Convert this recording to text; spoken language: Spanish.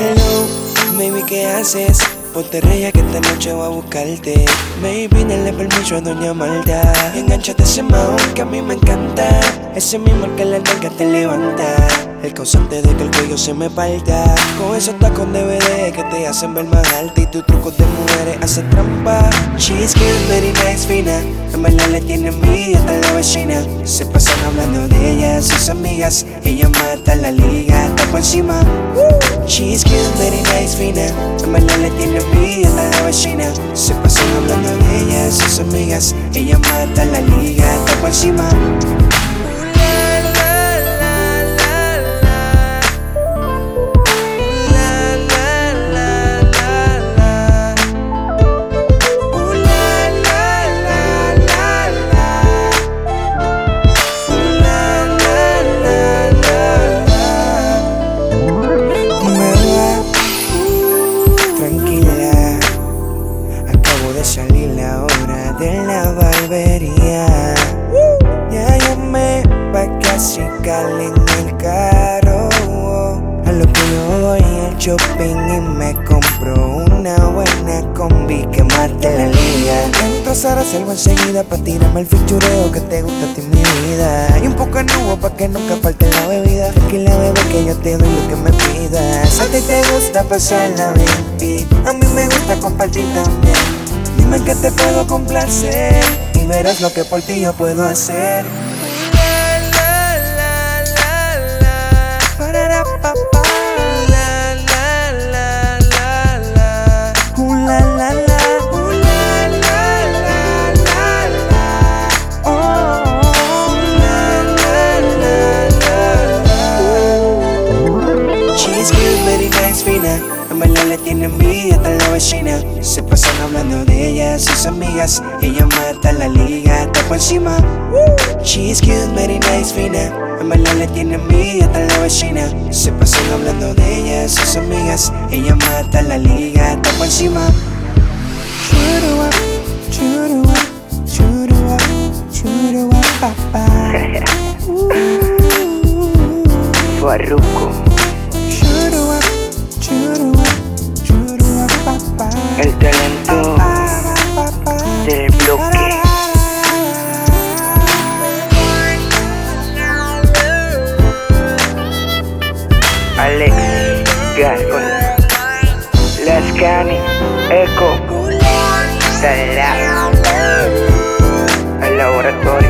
Hello, maybe ¿qué haces? Ponte reya que esta noche voy a buscarte. Maybe dale permiso a Doña Malta. Enganchate ese maón que a mí me encanta. Ese mismo que la nalga te levanta El causante de que el cuello se me parta. Con esos tacos de DVD que te hacen ver más alta Y tus trucos de mujeres hacen trampa. She's cute, very nice, fina. En verdad le tiene envidia hasta la vecina. Se pasan hablando de ella, sus amigas. Ella mata la liga, está por encima. She's cute, very nice, fina. En verdad le tiene envidia hasta la vecina. Se pasan hablando de ella, sus amigas. Ella mata la liga, está por encima shopping y me compro una buena combi que mate la liga. Entras a reserva enseguida pa' tirarme el fichureo que te gusta a ti mi vida. Y un poco de pa' que nunca falte la bebida. Tranquila bebé que yo te doy lo que me pidas. A ti te gusta pasarla bien a mí me gusta compartir también. Dime que te puedo complacer y verás lo que por ti yo puedo hacer. En verdad le tiene envidia hasta la vecina. Se pasan hablando de ella, sus amigas. Ella mata la liga, está por encima. She's cute, very nice, fina. En verdad le tiene envidia hasta la vecina. Se pasan hablando de ella, sus amigas. Ella mata la liga, está por encima. Churua, churua, churua, churua, papá. Farruko, el talento del bloque. Alex Gaspar, Lascani, Eco, Salam, el laboratorio.